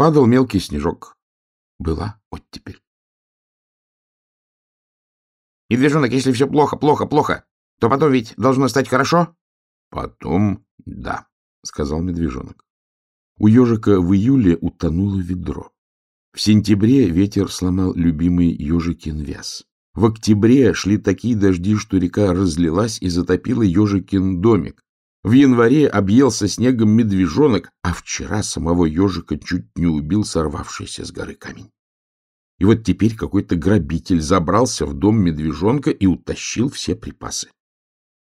Падал мелкий снежок. Была оттепель. Медвежонок, если все плохо, плохо, плохо, то потом ведь должно стать хорошо? — Потом да, — сказал медвежонок. У ежика в июле утонуло ведро. В сентябре ветер сломал любимый ежикин вяз. В октябре шли такие дожди, что река разлилась и затопила ежикин домик. В январе объелся снегом медвежонок, а вчера самого ежика чуть не убил сорвавшийся с горы камень. И вот теперь какой-то грабитель забрался в дом медвежонка и утащил все припасы.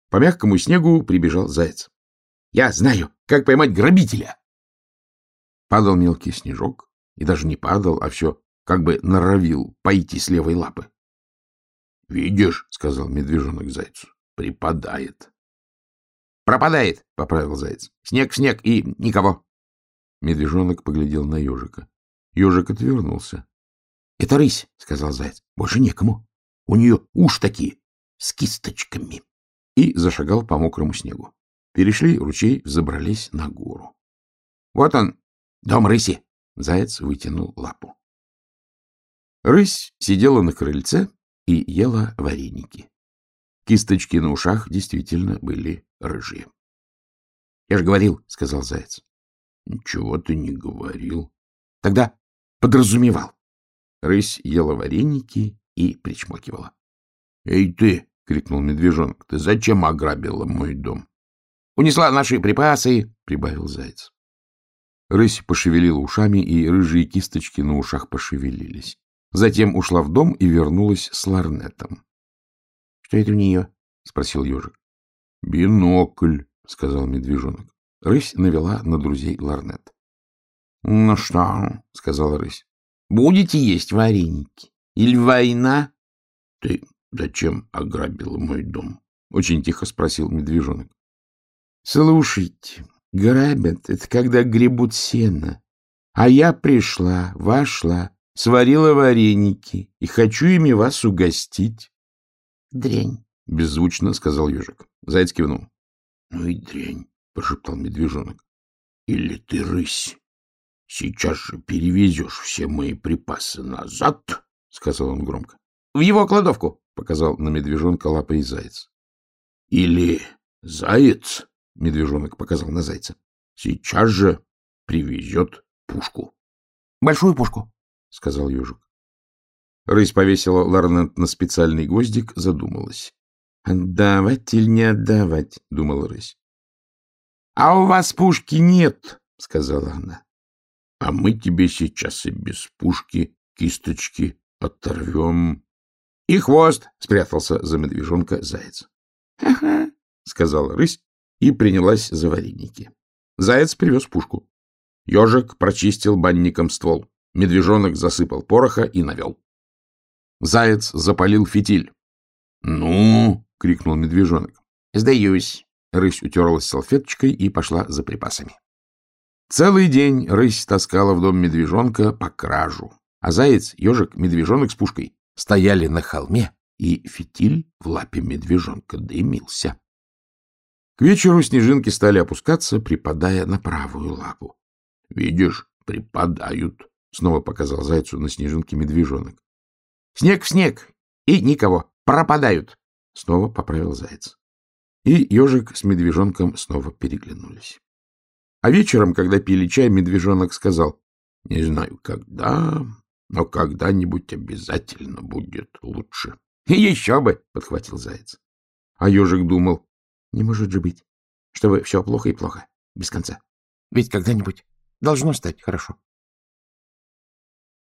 По мягкому снегу прибежал заяц. — Я знаю, как поймать грабителя! Падал мелкий снежок, и даже не падал, а все как бы норовил пойти с левой лапы. — Видишь, — сказал медвежонок зайцу, — припадает. — Пропадает, — поправил заяц. — Снег снег и никого. Медвежонок поглядел на ежика. Ежик отвернулся. — Это рысь, — сказал заяц. — Больше некому. У нее уши такие, с кисточками. И зашагал по мокрому снегу. Перешли ручей, забрались на гору. — Вот он, дом рыси! Заяц вытянул лапу. Рысь сидела на крыльце и ела вареники. Кисточки на ушах действительно были рыжие. — Я же говорил, — сказал заяц. — Ничего ты не говорил. — Тогда подразумевал. Рысь ела вареники и причмокивала. — Эй ты! — крикнул медвежонок. — Ты зачем ограбила мой дом? — Унесла наши припасы, — прибавил заяц. Рысь пошевелила ушами, и рыжие кисточки на ушах пошевелились. Затем ушла в дом и вернулась с ларнетом. — Что это у нее? — спросил ежик. — Бинокль, — сказал медвежонок. Рысь навела на друзей ларнет. — Ну что, — сказала рысь, Будете есть вареники? Или война? — Ты зачем ограбила мой дом? — очень тихо спросил медвежонок. — Слушайте, грабят — это когда гребут сено. А я пришла, вошла, сварила вареники и хочу ими вас угостить. — Дрянь, — беззвучно сказал ежик. Заяц кивнул. — Ну и дрянь, — прошептал медвежонок. — Или ты рысь? Сейчас же перевезешь все мои припасы назад, — сказал он громко. — В его кладовку, — показал на медвежонка лапой заяц. — Или заяц, — медвежонок показал на зайца, — сейчас же привезет пушку. — Большую пушку, — сказал ежик. Рысь повесила ларнет на специальный гвоздик, задумалась. — Отдавать или не отдавать? — думала рысь. — А у вас пушки нет, — сказала она а мы тебе сейчас и без пушки кисточки оторвем. — И хвост! — спрятался за медвежонка заяц. «Ха — сказала рысь и принялась за вареники. Заяц привез пушку. Ежик прочистил банником ствол. Медвежонок засыпал пороха и навел. Заяц запалил фитиль. — Ну! — крикнул медвежонок. — Сдаюсь. Рысь утерлась салфеточкой и пошла за припасами. Целый день рысь таскала в дом медвежонка по кражу, а заяц, ежик, медвежонок с пушкой стояли на холме, и фитиль в лапе медвежонка дымился. К вечеру снежинки стали опускаться, припадая на правую лапу. — Видишь, припадают, — снова показал зайцу на снежинке медвежонок. — Снег снег, и никого, пропадают, — снова поправил заяц. И ежик с медвежонком снова переглянулись. А вечером, когда пили чай, медвежонок сказал, — Не знаю, когда, но когда-нибудь обязательно будет лучше. — Еще бы! — подхватил заяц. А ежик думал, — не может же быть, чтобы все плохо и плохо, без конца. Ведь когда-нибудь должно стать хорошо.